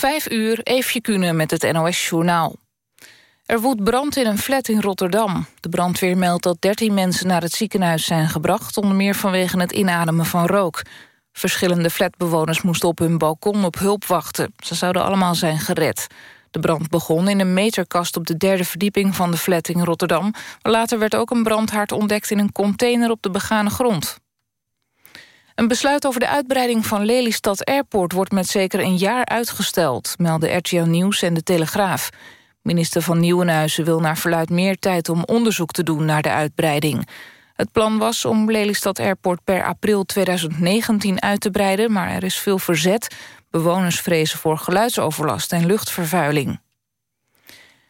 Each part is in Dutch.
Vijf uur, Eefje Kunnen met het NOS-journaal. Er woedt brand in een flat in Rotterdam. De brandweer meldt dat 13 mensen naar het ziekenhuis zijn gebracht... onder meer vanwege het inademen van rook. Verschillende flatbewoners moesten op hun balkon op hulp wachten. Ze zouden allemaal zijn gered. De brand begon in een meterkast op de derde verdieping van de flat in Rotterdam. Later werd ook een brandhaard ontdekt in een container op de begane grond. Een besluit over de uitbreiding van Lelystad Airport... wordt met zeker een jaar uitgesteld, melden RTL Nieuws en De Telegraaf. Minister van Nieuwenhuizen wil naar verluid meer tijd... om onderzoek te doen naar de uitbreiding. Het plan was om Lelystad Airport per april 2019 uit te breiden... maar er is veel verzet. Bewoners vrezen voor geluidsoverlast en luchtvervuiling.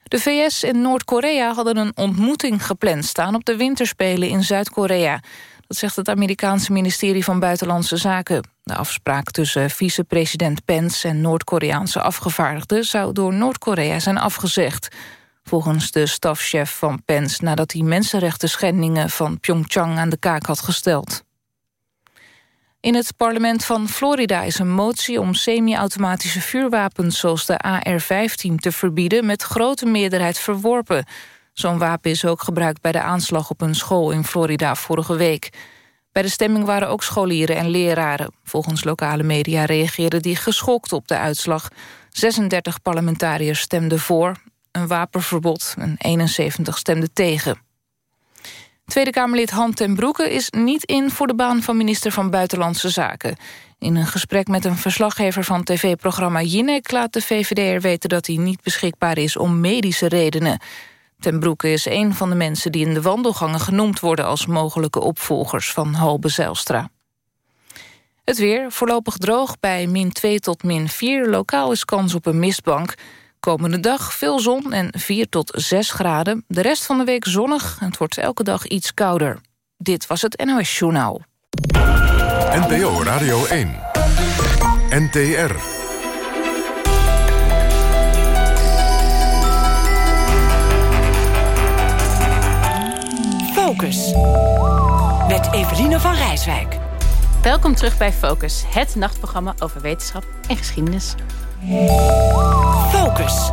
De VS en Noord-Korea hadden een ontmoeting gepland staan... op de winterspelen in Zuid-Korea. Dat zegt het Amerikaanse ministerie van Buitenlandse Zaken. De afspraak tussen vicepresident Pence en Noord-Koreaanse afgevaardigden... zou door Noord-Korea zijn afgezegd. Volgens de stafchef van Pence nadat hij mensenrechten schendingen van Pyeongchang aan de kaak had gesteld. In het parlement van Florida is een motie om semi-automatische vuurwapens... zoals de AR-15 te verbieden met grote meerderheid verworpen. Zo'n wapen is ook gebruikt bij de aanslag op een school in Florida vorige week. Bij de stemming waren ook scholieren en leraren. Volgens lokale media reageerden die geschokt op de uitslag. 36 parlementariërs stemden voor, een wapenverbod en 71 stemden tegen. Tweede Kamerlid Han ten Broeke is niet in voor de baan van minister van Buitenlandse Zaken. In een gesprek met een verslaggever van tv-programma Jinek laat de VVD'er weten dat hij niet beschikbaar is om medische redenen. Ten Broeke is een van de mensen die in de wandelgangen genoemd worden... als mogelijke opvolgers van Halbe Zijlstra. Het weer, voorlopig droog bij min 2 tot min 4. Lokaal is kans op een mistbank. Komende dag veel zon en 4 tot 6 graden. De rest van de week zonnig en het wordt elke dag iets kouder. Dit was het NOS Journaal. NPO Radio 1. NTR. Focus. Met Eveline van Rijswijk. Welkom terug bij Focus, het nachtprogramma over wetenschap en geschiedenis. Focus.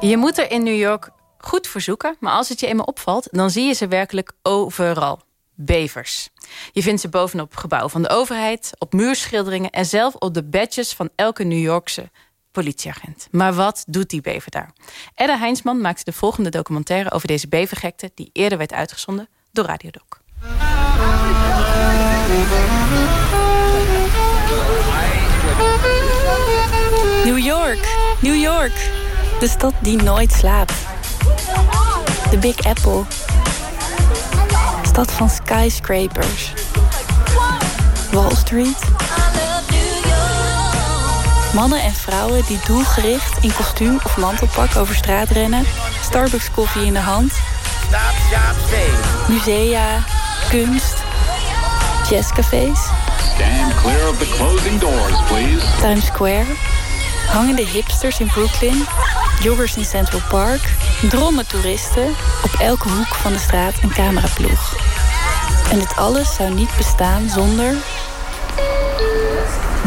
Je moet er in New York goed voor zoeken, maar als het je eenmaal opvalt, dan zie je ze werkelijk overal. Bevers. Je vindt ze bovenop gebouwen van de overheid, op muurschilderingen en zelf op de badges van elke New Yorkse politieagent. Maar wat doet die bever daar? Edda Heinsman maakte de volgende documentaire over deze bevergekte... die eerder werd uitgezonden door Radiodoc. New York, New York. De stad die nooit slaapt. De Big Apple. Stad van skyscrapers. Wall Street. Mannen en vrouwen die doelgericht in kostuum of mantelpak over straat rennen. Starbucks koffie in de hand. Musea, kunst, jazzcafés. Stand clear of the closing doors, please. Times Square. Hangende hipsters in Brooklyn. Joggers in Central Park. Drommen toeristen. Op elke hoek van de straat een cameraploeg. En dit alles zou niet bestaan zonder...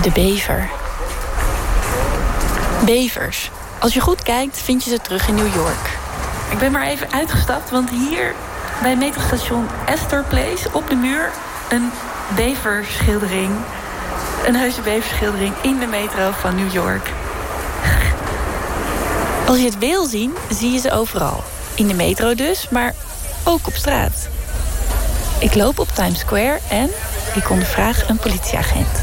de bever. Bevers. Als je goed kijkt, vind je ze terug in New York. Ik ben maar even uitgestapt, want hier bij metrostation Astor Place op de muur een beverschildering. Een heuse beverschildering in de metro van New York. Als je het wil zien, zie je ze overal. In de metro dus, maar ook op straat. Ik loop op Times Square en ik ondervraag een politieagent.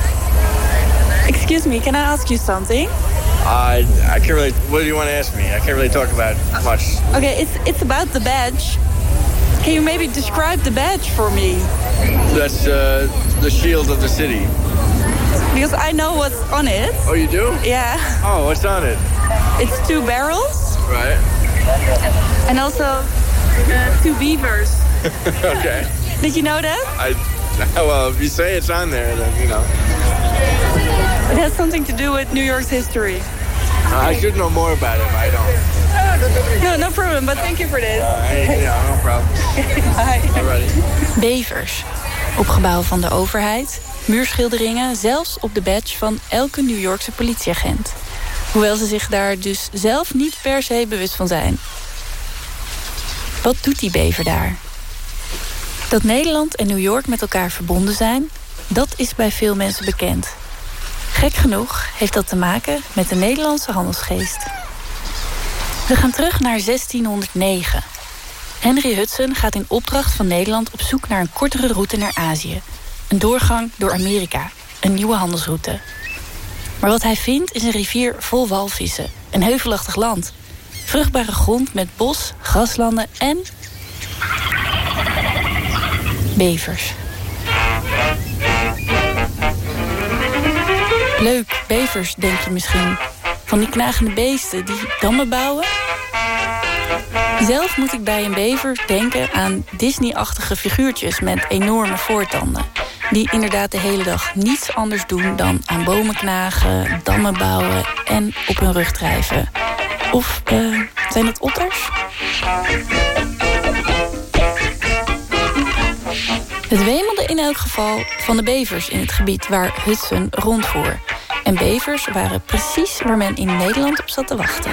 Excuse me, can I ask you something? I I can't really. What do you want to ask me? I can't really talk about much. Okay, it's it's about the badge. Can you maybe describe the badge for me? That's uh, the shield of the city. Because I know what's on it. Oh, you do? Yeah. Oh, what's on it? It's two barrels. Right. And also uh, two beavers. okay. Did you know that? I well, if you say it's on there, then you know. It has something to do with New York's history. I should know more about it, but I don't. No, no problem, but thank you for this. Uh, yeah, no problem. Hi. Alrighty. Bevers. Op gebouwen van de overheid, muurschilderingen... zelfs op de badge van elke New Yorkse politieagent. Hoewel ze zich daar dus zelf niet per se bewust van zijn. Wat doet die bever daar? Dat Nederland en New York met elkaar verbonden zijn... dat is bij veel mensen bekend. Gek genoeg heeft dat te maken met de Nederlandse handelsgeest. We gaan terug naar 1609. Henry Hudson gaat in opdracht van Nederland op zoek naar een kortere route naar Azië. Een doorgang door Amerika, een nieuwe handelsroute. Maar wat hij vindt is een rivier vol walvissen, een heuvelachtig land. Vruchtbare grond met bos, graslanden en... bevers. Leuk, bevers, denk je misschien. Van die knagende beesten die dammen bouwen. Zelf moet ik bij een bever denken aan Disney-achtige figuurtjes met enorme voortanden. Die inderdaad de hele dag niets anders doen dan aan bomen knagen, dammen bouwen en op hun rug drijven. Of uh, zijn het otters? Het in elk geval van de bevers in het gebied waar Hudson rondvoer. En bevers waren precies waar men in Nederland op zat te wachten.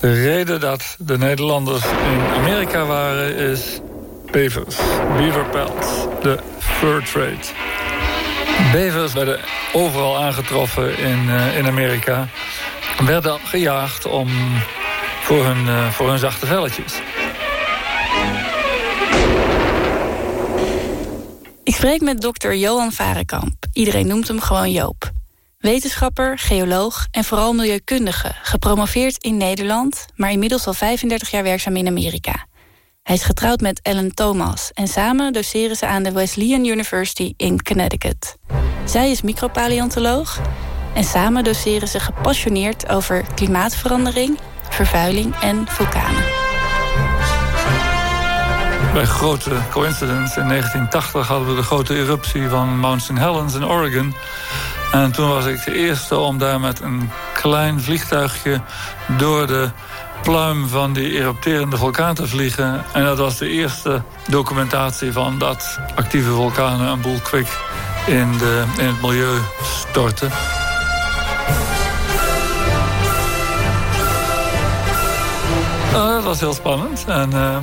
De reden dat de Nederlanders in Amerika waren is bevers, beaver pelts, de fur trade. Bevers werden overal aangetroffen in, uh, in Amerika. Werden gejaagd om, voor, hun, uh, voor hun zachte velletjes. Ik spreek met dokter Johan Varenkamp. Iedereen noemt hem gewoon Joop. Wetenschapper, geoloog en vooral milieukundige. Gepromoveerd in Nederland, maar inmiddels al 35 jaar werkzaam in Amerika. Hij is getrouwd met Ellen Thomas en samen doseren ze aan de Wesleyan University in Connecticut. Zij is micropaleontoloog en samen doseren ze gepassioneerd over klimaatverandering, vervuiling en vulkanen. Bij grote coincidence in 1980 hadden we de grote eruptie van Mount St. Helens in Oregon. En toen was ik de eerste om daar met een klein vliegtuigje door de pluim van die erupterende vulkaan te vliegen. En dat was de eerste documentatie van dat actieve vulkanen een boel kwik in, de, in het milieu storten. Was heel spannend en, uh,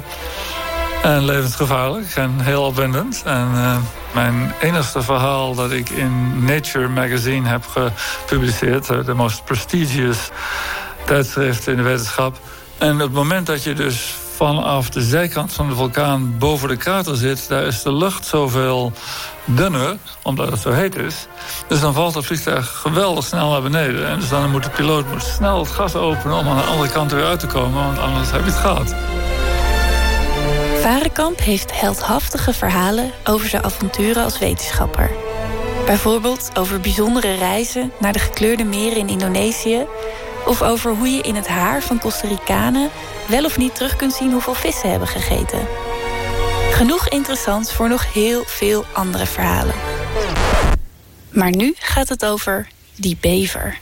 en levensgevaarlijk en heel opwindend. En uh, mijn enigste verhaal dat ik in Nature magazine heb gepubliceerd, de most prestigious tijdschrift in de wetenschap. En op het moment dat je dus vanaf de zijkant van de vulkaan boven de krater zit, daar is de lucht zoveel dunner, omdat het zo heet is. Dus dan valt het vliegtuig geweldig snel naar beneden. En dus dan moet de piloot moet snel het gas openen om aan de andere kant weer uit te komen, want anders heb je het gehad. Varenkamp heeft heldhaftige verhalen over zijn avonturen als wetenschapper. Bijvoorbeeld over bijzondere reizen naar de gekleurde meren in Indonesië... of over hoe je in het haar van Costa Ricanen wel of niet terug kunt zien hoeveel vissen hebben gegeten. Genoeg interessants voor nog heel veel andere verhalen. Maar nu gaat het over die bever.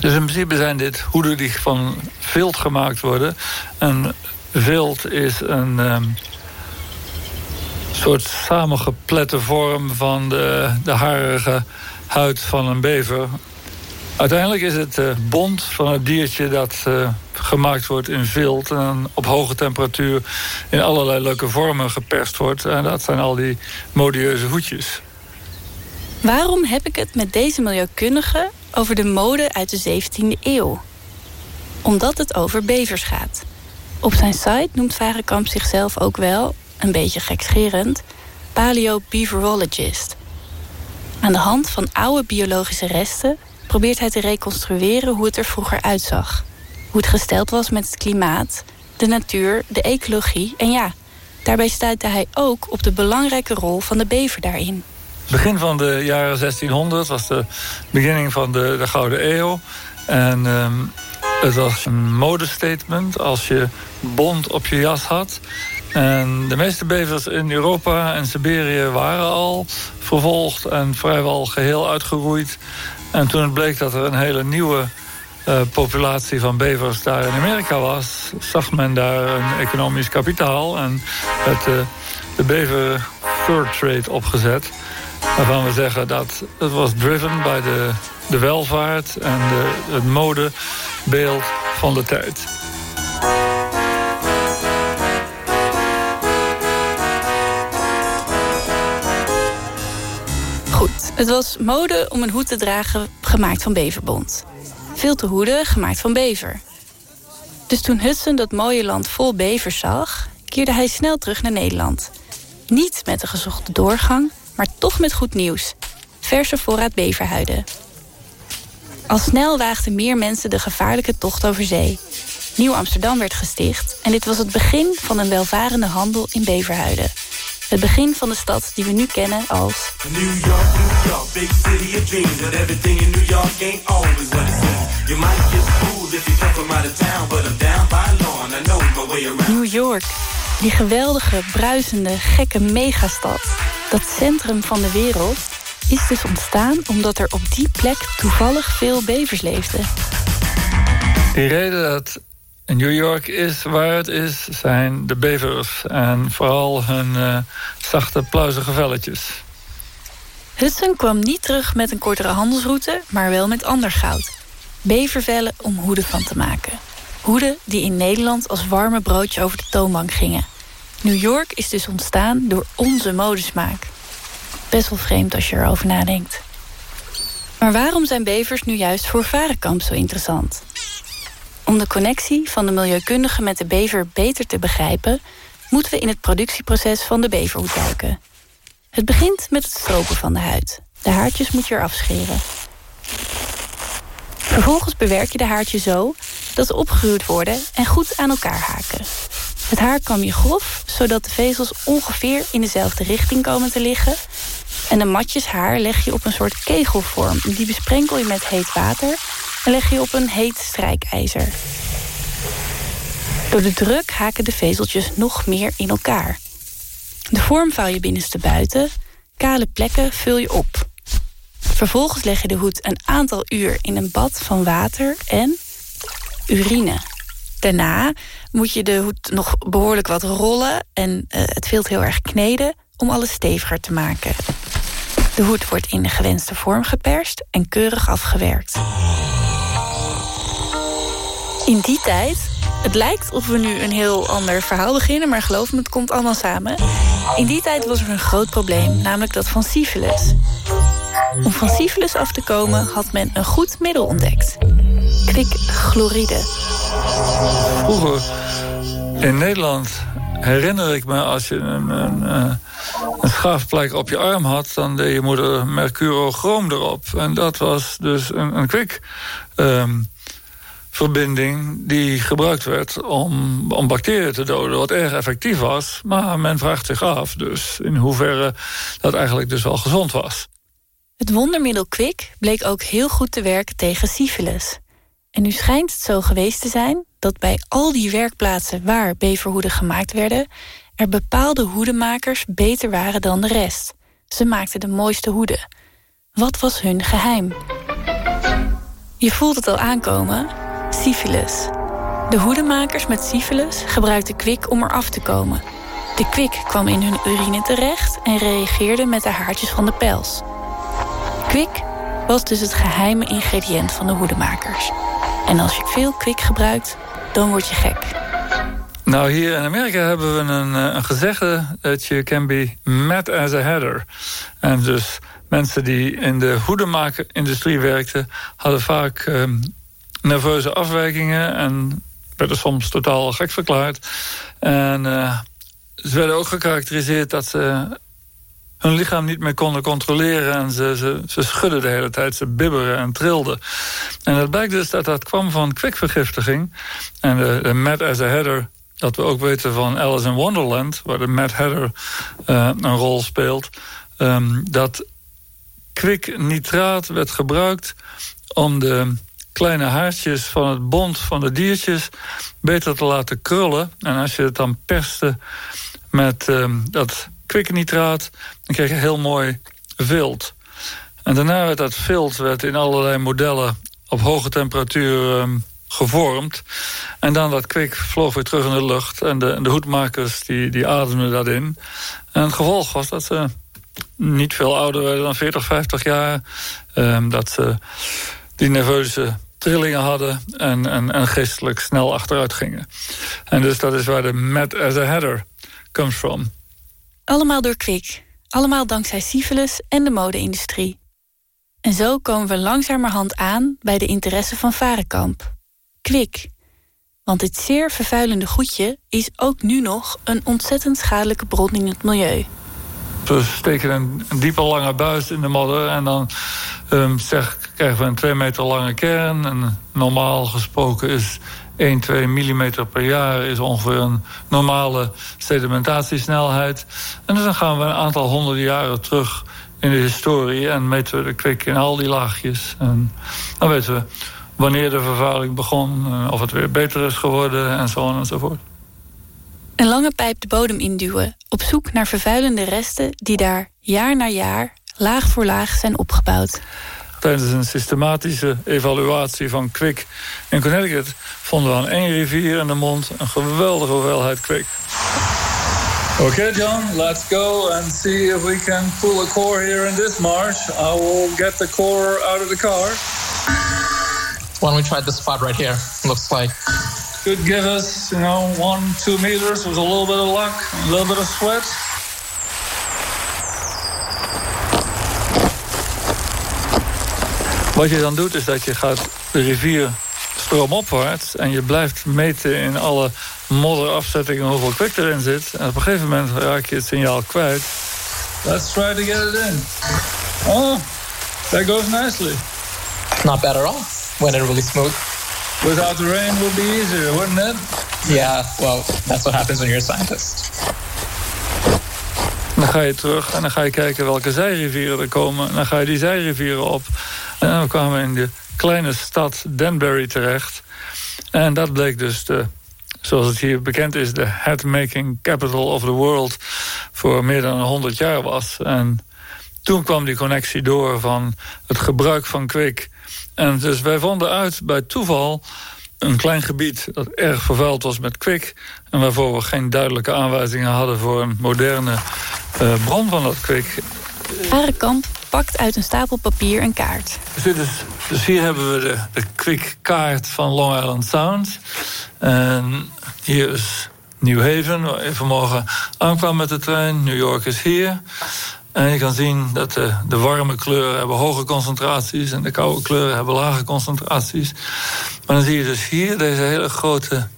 Dus in principe zijn dit hoeden die van vilt gemaakt worden. En vilt is een um, soort samengeplette vorm van de, de harige huid van een bever. Uiteindelijk is het uh, bont van het diertje dat uh, gemaakt wordt in vilt... en op hoge temperatuur in allerlei leuke vormen geperst wordt. En dat zijn al die modieuze hoedjes. Waarom heb ik het met deze milieukundige over de mode uit de 17e eeuw? Omdat het over bevers gaat. Op zijn site noemt Varenkamp zichzelf ook wel, een beetje gekscherend... paleobeaverologist. Aan de hand van oude biologische resten probeert hij te reconstrueren hoe het er vroeger uitzag. Hoe het gesteld was met het klimaat, de natuur, de ecologie en ja, daarbij stuitte hij ook op de belangrijke rol van de bever daarin. Begin van de jaren 1600 was de beginning van de, de Gouden Eeuw. En um, het was een modestatement als je bont op je jas had. En de meeste bevers in Europa en Siberië waren al vervolgd en vrijwel geheel uitgeroeid. En toen het bleek dat er een hele nieuwe uh, populatie van bevers daar in Amerika was... zag men daar een economisch kapitaal en het, de bever fur trade opgezet. Waarvan we zeggen dat het was driven bij de, de welvaart en de, het modebeeld van de tijd. Het was mode om een hoed te dragen gemaakt van beverbont. Veel te hoeden gemaakt van bever. Dus toen Hudson dat mooie land vol bevers zag... keerde hij snel terug naar Nederland. Niet met de gezochte doorgang, maar toch met goed nieuws. Verse voorraad beverhuiden. Al snel waagden meer mensen de gevaarlijke tocht over zee. Nieuw Amsterdam werd gesticht en dit was het begin van een welvarende handel in beverhuiden. Het begin van de stad die we nu kennen als... New York, New York, big city of dreams. But everything in New York ain't always what it seems. You might get fooled if you come from out of town. But I'm down by law and I know my way around. New York, die geweldige, bruisende, gekke megastad. Dat centrum van de wereld is dus ontstaan omdat er op die plek toevallig veel bevers leefden. Die reden dat New York is waar het is, zijn de bevers. En vooral hun uh, zachte, pluizige velletjes. Hudson kwam niet terug met een kortere handelsroute, maar wel met ander goud. Bevervellen om hoeden van te maken. Hoeden die in Nederland als warme broodje over de toonbank gingen. New York is dus ontstaan door onze modesmaak. Best wel vreemd als je erover nadenkt. Maar waarom zijn bevers nu juist voor Varenkamp zo interessant? Om de connectie van de milieukundige met de bever beter te begrijpen... moeten we in het productieproces van de beverhoed duiken. Het begint met het stropen van de huid. De haartjes moet je eraf scheren. Vervolgens bewerk je de haartjes zo dat ze opgeruwd worden en goed aan elkaar haken. Het haar kam je grof, zodat de vezels ongeveer in dezelfde richting komen te liggen. En de matjes haar leg je op een soort kegelvorm. Die besprenkel je met heet water en leg je op een heet strijkijzer. Door de druk haken de vezeltjes nog meer in elkaar. De vorm vouw je binnenste buiten, kale plekken vul je op. Vervolgens leg je de hoed een aantal uur in een bad van water en urine. Daarna moet je de hoed nog behoorlijk wat rollen en uh, het veelt heel erg kneden om alles steviger te maken. De hoed wordt in de gewenste vorm geperst en keurig afgewerkt. In die tijd, het lijkt of we nu een heel ander verhaal beginnen... maar geloof me, het komt allemaal samen. In die tijd was er een groot probleem, namelijk dat van syfilis. Om van syfilis af te komen had men een goed middel ontdekt. Kwikchloride. Vroeger in Nederland herinner ik me als je een, een, eh, een schaafplek op je arm had... dan deed je moeder mercurochroom erop. En dat was dus een, een. Um, verbinding die gebruikt werd om, om bacteriën te doden, wat erg effectief was. Maar men vraagt zich af dus in hoeverre dat eigenlijk dus wel gezond was. Het wondermiddel Kwik bleek ook heel goed te werken tegen syfilis. En nu schijnt het zo geweest te zijn dat bij al die werkplaatsen waar beverhoeden gemaakt werden, er bepaalde hoedemakers beter waren dan de rest. Ze maakten de mooiste hoeden. Wat was hun geheim? Je voelt het al aankomen. Syphilis. De hoedemakers met syphilis gebruikten kwik om eraf te komen. De kwik kwam in hun urine terecht en reageerde met de haartjes van de pels. Kwik was dus het geheime ingrediënt van de hoedemakers. En als je veel kwik gebruikt, dan word je gek. Nou, hier in Amerika hebben we een, eh, een gezegde... dat je can be mad as a header. En dus mensen die in de hoedemakerindustrie werkten... hadden vaak um, nerveuze afwijkingen... en werden soms totaal gek verklaard. En uh, ze werden ook gekarakteriseerd dat ze hun lichaam niet meer konden controleren. En ze, ze, schudden de hele tijd, ze bibberen en trilden. En het blijkt dus dat dat kwam van kwikvergiftiging. En de Mad as a Header, dat we ook weten van Alice in Wonderland... waar de Mad Header uh, een rol speelt... Um, dat kwiknitraat werd gebruikt om de kleine haartjes van het bont van de diertjes beter te laten krullen. En als je het dan perste met um, dat kwiknitraat, dan kreeg je heel mooi vilt. En daarna werd dat vilt werd in allerlei modellen op hoge temperatuur ehm, gevormd. En dan dat kwik vloog weer terug in de lucht. En de, de hoedmakers die, die ademden dat in. En het gevolg was dat ze niet veel ouder werden dan 40, 50 jaar. Ehm, dat ze die nerveuze trillingen hadden en, en, en geestelijk snel achteruit gingen. En dus dat is waar de mad as a header comes from. Allemaal door kwik. Allemaal dankzij syphilis en de mode-industrie. En zo komen we langzamerhand aan bij de interesse van Varenkamp. Kwik. Want dit zeer vervuilende goedje is ook nu nog een ontzettend schadelijke bron in het milieu. We steken een, diepe lange buis in de modder en dan um, zeg, krijgen we een 2 meter lange kern. En normaal gesproken is 1, 2 millimeter per jaar is ongeveer een normale sedimentatiesnelheid. En dus dan gaan we een aantal honderden jaren terug in de historie en meten we de kwik in al die laagjes. En dan weten we wanneer de vervuiling begon, eh, of het weer beter is geworden en zo on en zo voort. Een lange pijp de bodem induwen, op zoek naar vervuilende resten die daar jaar na jaar laag voor laag zijn opgebouwd. Tijdens een systematische evaluatie van kwik in Connecticut vonden we aan één rivier in de mond een geweldige hoeveelheid kwik. Oké, okay, John, let's go and see if we can pull a core here in this marsh. I will get the core out of the car. Why don't we try this spot right here? Looks like could give us, you know, one, two meters with a little bit of luck, a little bit of sweat. Wat je dan doet is dat je gaat de rivier stroomopwaarts... en je blijft meten in alle modderafzettingen hoeveel kwik erin zit. En op een gegeven moment raak je het signaal kwijt. Let's try to get it in. Oh, that goes nicely. Not bad at all. Went in really smooth. Without the rain would be easier, wouldn't it? Yeah, well, that's what happens when you're a scientist. Dan ga je terug en dan ga je kijken welke zijrivieren er komen. En dan ga je die zijrivieren op. En we kwamen in de kleine stad Danbury terecht. En dat bleek dus de, zoals het hier bekend is... de headmaking capital of the world voor meer dan 100 jaar was. En toen kwam die connectie door van het gebruik van kwik en dus wij vonden uit bij toeval een klein gebied dat erg vervuild was met kwik... en waarvoor we geen duidelijke aanwijzingen hadden... voor een moderne uh, bron van dat kwik. Arenkamp pakt uit een stapel papier een kaart. Dus, dus hier hebben we de, de kwikkaart van Long Island Sound. En hier is New Haven, waar je vanmorgen aankwam met de trein. New York is hier. En je kan zien dat de, de, warme kleuren hebben hoge concentraties... en de koude kleuren hebben lage concentraties. Maar dan zie je dus hier deze hele grote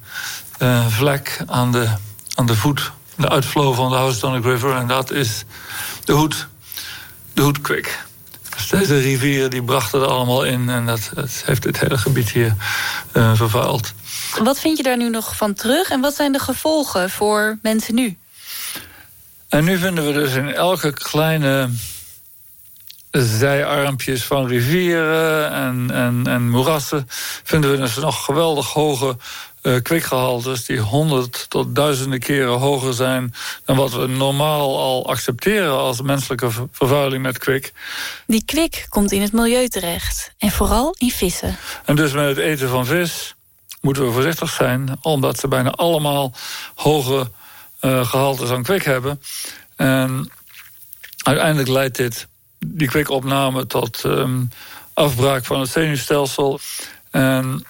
uh, vlek aan de, aan de voet... de uitvloer van de Housatonic River. En dat is de hoed, de hoedkwik. Dus deze rivieren die brachten er allemaal in... en dat, dat heeft dit hele gebied hier uh, vervuild. Wat vind je daar nu nog van terug? En wat zijn de gevolgen voor mensen nu? En nu vinden we dus in elke kleine zijarmpjes van rivieren en, en, en moerassen... vinden we dus nog geweldig hoge uh, kwikgehaltes... die honderd tot duizenden keren hoger zijn... dan wat we normaal al accepteren als menselijke vervuiling met kwik. Die kwik komt in het milieu terecht. En vooral in vissen. En dus met het eten van vis moeten we voorzichtig zijn... omdat ze bijna allemaal hoge gehaltes aan kwik hebben. En uiteindelijk leidt dit, die kwikopname tot um, afbraak van het zenuwstelsel. En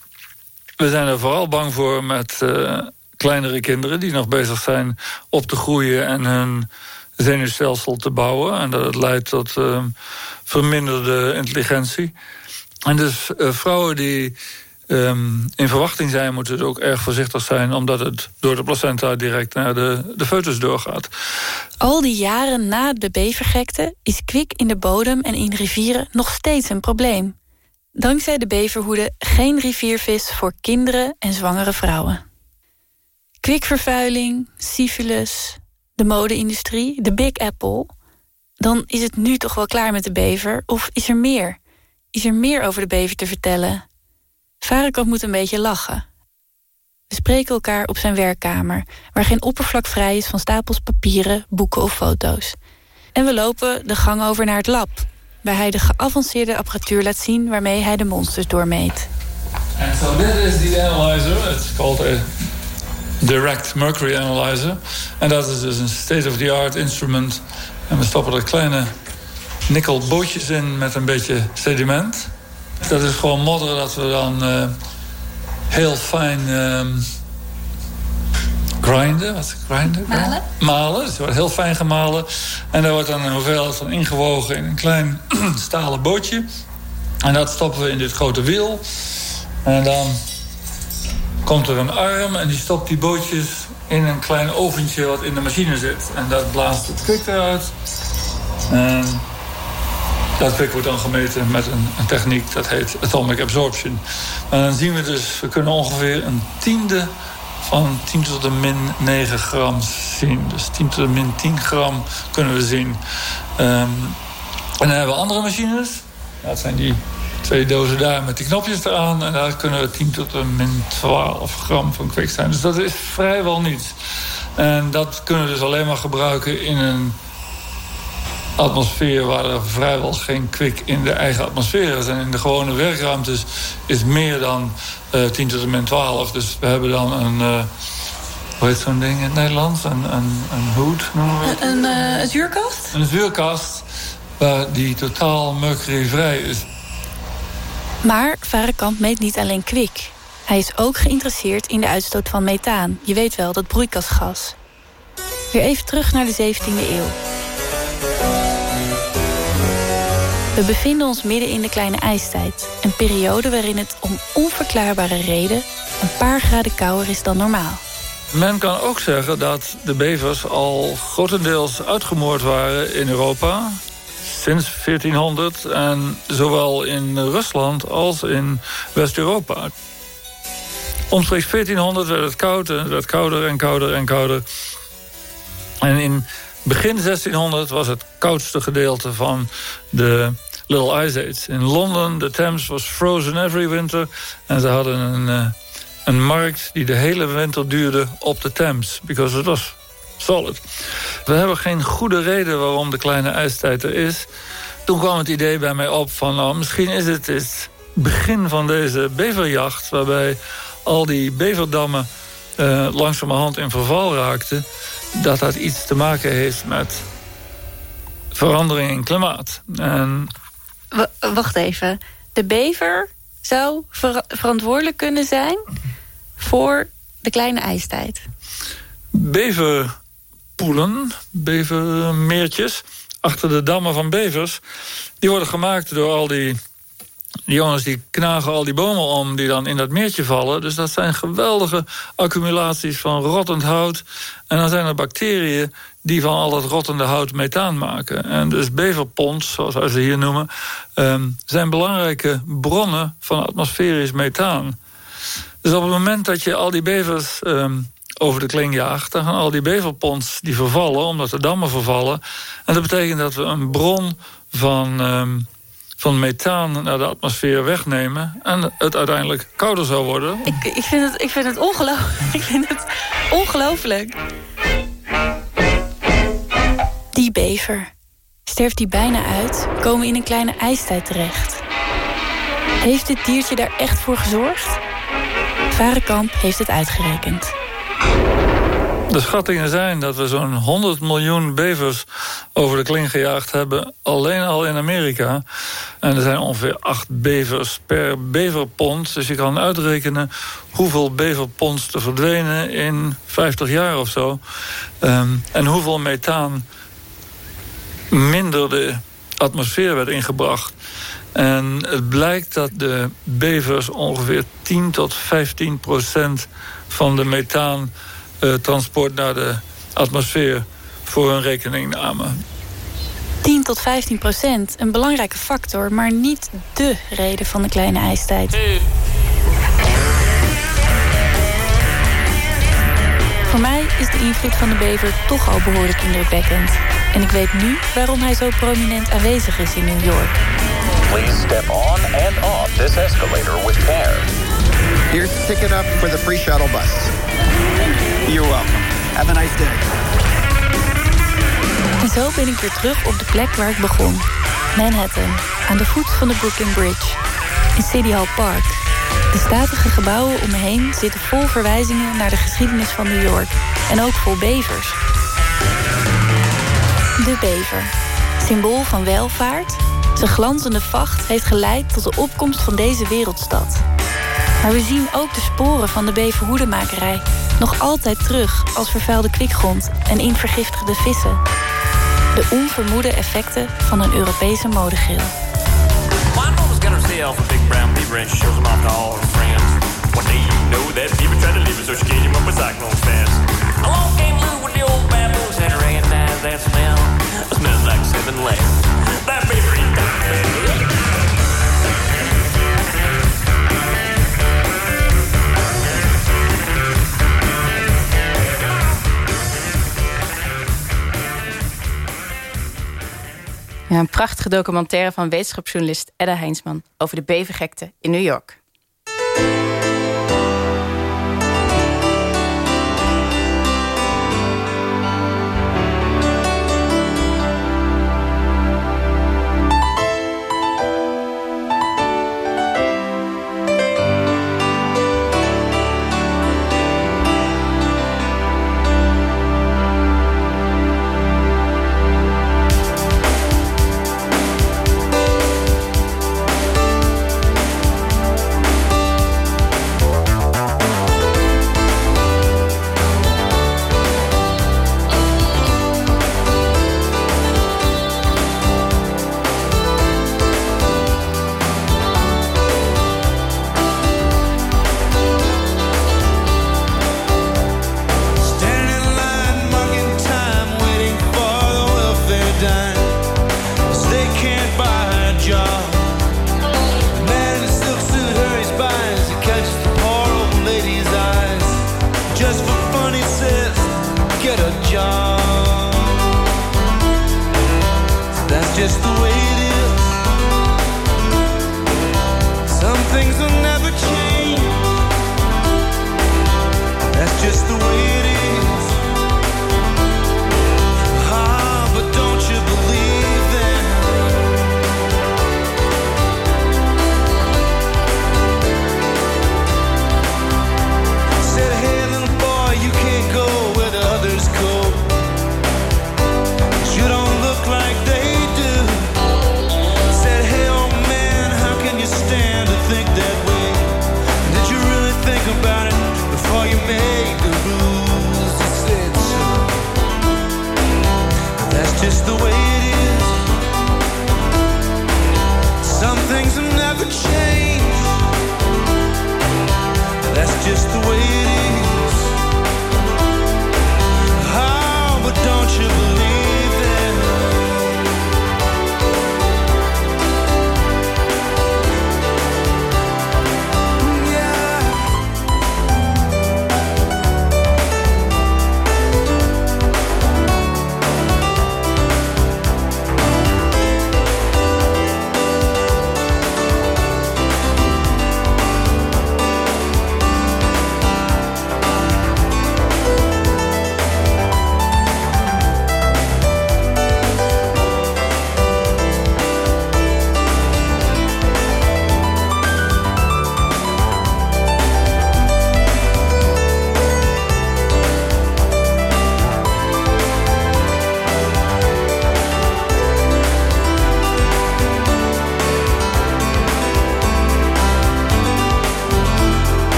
we zijn er vooral bang voor met uh, kleinere kinderen... die nog bezig zijn op te groeien en hun zenuwstelsel te bouwen. En dat het leidt tot uh, verminderde intelligentie. En dus uh, vrouwen die um, in verwachting zijn, moeten het ook erg voorzichtig zijn... omdat het door de placenta direct naar de, de foetus doorgaat. Al die jaren na de bevergekte is kwik in de bodem en in rivieren nog steeds een probleem. Dankzij de beverhoede geen riviervis voor kinderen en zwangere vrouwen. Kwikvervuiling, syphilis, de mode-industrie, de Big Apple... dan is het nu toch wel klaar met de bever? Of is er meer? Is er meer over de bever te vertellen? Varenkamp moet een beetje lachen. We spreken elkaar op zijn werkkamer... waar geen oppervlak vrij is van stapels papieren, boeken of foto's. En we lopen de gang over naar het lab. waar hij de geavanceerde apparatuur laat zien waarmee hij de monsters doormeet. And so this is the analyzer. It's called a direct mercury analyzer. En dat is dus een state-of-the-art instrument. En we stoppen er kleine nikkelbootjes in met een beetje sediment. Dat is gewoon modder dat we dan uh, heel fijn um, grinden. Wat grinden? Malen? Malen. Dus wordt heel fijn gemalen. En daar wordt dan een hoeveelheid van ingewogen in een klein stalen bootje. En dat stoppen we in dit grote wiel. En dan komt er een arm en die stopt die bootjes in een klein oventje wat in de machine zit. En dat blaast het kwik eruit. En dat kwik wordt dan gemeten met een, een, techniek dat heet atomic absorption. En dan zien we dus, we kunnen ongeveer een tiende van 10 tot de min 9 gram zien. Dus 10 tot de min 10 gram kunnen we zien. Um, en dan hebben we andere machines. Dat zijn die twee dozen daar met die knopjes eraan. En daar kunnen we 10 tot de min 12 gram van kwik zijn. Dus dat is vrijwel niets. En dat kunnen we dus alleen maar gebruiken in een atmosfeer waar er vrijwel geen kwik in de eigen atmosfeer is. En in de gewone werkruimtes is meer dan uh, 10 tot de min 12. Dus we hebben dan een. Uh, hoe heet zo'n ding in het Nederlands? Een, een, een hoed noemen we het? Een, uh, een zuurkast? Een zuurkast waar die totaal mercuryvrij is. Maar Varekamp meet niet alleen kwik. Hij is ook geïnteresseerd in de uitstoot van methaan. Je weet wel, dat broeikasgas. Weer even terug naar de 17e eeuw. We bevinden ons midden in de kleine ijstijd. Een periode waarin het om onverklaarbare reden... een paar graden kouder is dan normaal. Men kan ook zeggen dat de bevers al grotendeels uitgemoord waren in Europa sinds 1400 en zowel in Rusland als in West-Europa. Omstreeks 1400 werd het koud en werd kouder en kouder en kouder. En in begin 1600 was het koudste gedeelte van de Little Ice Age. In Londen, de Thames was frozen every winter. En ze hadden een, uh, een markt die de hele winter duurde op de Thames. Because het was solid. We hebben geen goede reden waarom de kleine ijstijd er is. Toen kwam het idee bij mij op van... nou, misschien is het het begin van deze beverjacht... waarbij al die beverdammen uh, langzamerhand in verval raakten... dat dat iets te maken heeft met verandering in klimaat. En... wacht even. De bever zou ver verantwoordelijk kunnen zijn... voor de kleine ijstijd. Bever poelen, bevermeertjes, achter de dammen van bevers... die worden gemaakt door al die, die jongens die knagen al die bomen om... die dan in dat meertje vallen. Dus dat zijn geweldige accumulaties van rottend hout. En dan zijn er bacteriën die van al het rottende hout methaan maken. En dus beverponds, zoals ze hier noemen... Um, zijn belangrijke bronnen van atmosferisch methaan. Dus op het moment dat je al die bevers... Um, over de kling jaagt... dan gaan al die beverponds die vervallen, omdat de dammen vervallen. En dat betekent dat we een bron van, um, van methaan naar de atmosfeer wegnemen... en het uiteindelijk kouder zou worden. Ik, ik vind het, ik vind het, het ongelooflijk. Die bever. Sterft die bijna uit, komen in een kleine ijstijd terecht. Heeft dit diertje daar echt voor gezorgd? Varenkamp heeft het uitgerekend. De schattingen zijn dat we zo'n 100 miljoen bevers over de kling gejaagd hebben. Alleen al in Amerika. En er zijn ongeveer 8 bevers per beverpond. Dus je kan uitrekenen hoeveel beverponds er verdwenen in 50 jaar of zo. Um, en hoeveel methaan minder de atmosfeer werd ingebracht. En het blijkt dat de bevers ongeveer 10 tot 15 procent van de methaan transport naar de atmosfeer voor hun rekening namen. 10 tot 15 procent, een belangrijke factor, maar niet dé reden van de kleine ijstijd. Voor mij is de invloed van de bever toch al behoorlijk indrukwekkend. En ik weet nu waarom hij zo prominent aanwezig is in New York. Please step on and off this escalator with care. Here's ticket up for the free shuttle bus. You're welcome. Have a nice day. En zo ben ik weer terug op de plek waar ik begon. Manhattan, aan de voet van de Brooklyn Bridge. In City Hall Park. De statige gebouwen om me heen zitten vol verwijzingen naar de geschiedenis van New York. En ook vol bevers. De bever. Symbool van welvaart. Zijn glanzende vacht heeft geleid tot de opkomst van deze wereldstad. Maar we zien ook de sporen van de beverhoedemakerij nog altijd terug als vervuilde kwikgrond en invergiftigde vissen. De onvermoede effecten van een Europese modegril. That Ja, een prachtige documentaire van wetenschapsjournalist Edda Heinsman over de bevergekte in New York.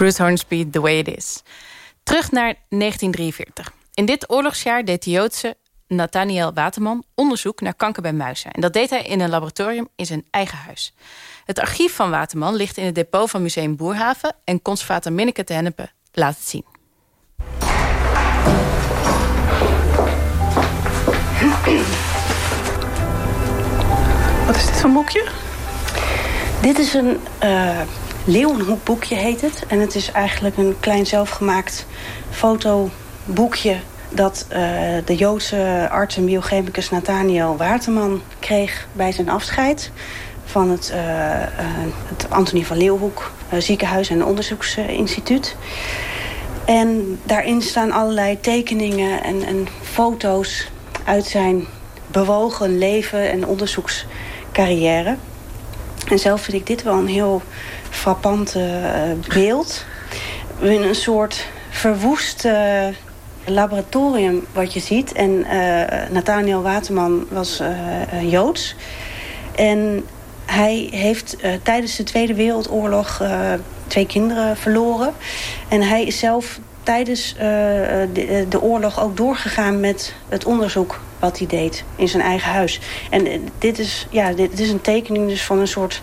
Bruce Hornsby, The Way It Is. Terug naar 1943. In dit oorlogsjaar deed de Joodse Nathaniel Waterman onderzoek naar kanker bij muizen. En dat deed hij in een laboratorium in zijn eigen huis. Het archief van Waterman ligt in het depot van Museum Boerhaven... en conservator Minneke te Hennepe laat het zien. Wat is dit voor boekje? Dit is een uh, leeuwenhoekboekje heet het. En het is eigenlijk een klein zelfgemaakt fotoboekje... dat uh, de Joodse arts en biochemicus Nathaniel Waterman kreeg bij zijn afscheid... van het, uh, het Antonie van Leeuwenhoek ziekenhuis en onderzoeksinstituut. En daarin staan allerlei tekeningen en, en foto's uit zijn bewogen leven en onderzoekscarrière. En zelf vind ik dit wel een heel frappant uh, beeld. In een soort verwoest uh, laboratorium wat je ziet. En uh, Nathaniel Waterman was Joods. En hij heeft tijdens de Tweede Wereldoorlog twee kinderen verloren. En hij is zelf tijdens de, oorlog ook doorgegaan met het onderzoek wat hij deed in zijn eigen huis. En eh, dit is, ja, dit, is een tekening dus van een soort